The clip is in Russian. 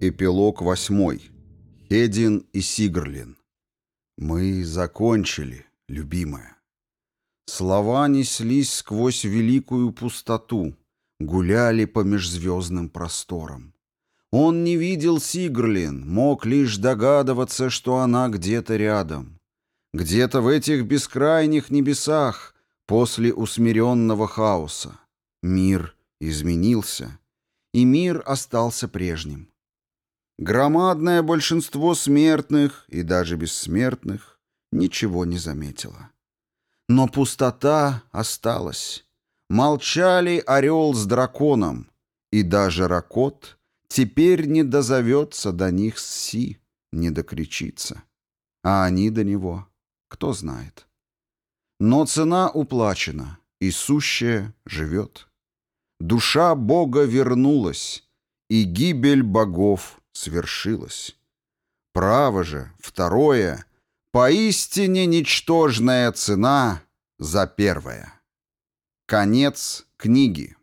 Эпилог восьмой. Хедин и Сигрлин. Мы закончили, любимая. Слова неслись сквозь великую пустоту, гуляли по межзвездным просторам. Он не видел Сигрлин, мог лишь догадываться, что она где-то рядом. Где-то в этих бескрайних небесах, после усмиренного хаоса. Мир изменился, и мир остался прежним. Громадное большинство смертных и даже бессмертных ничего не заметило. Но пустота осталась. Молчали орел с драконом, и даже Ракот теперь не дозовется до них с Си, не докричится. А они до него, кто знает. Но цена уплачена, и сущее живет. Душа Бога вернулась, и гибель богов свершилась. Право же, второе, поистине ничтожная цена за первое. Конец книги.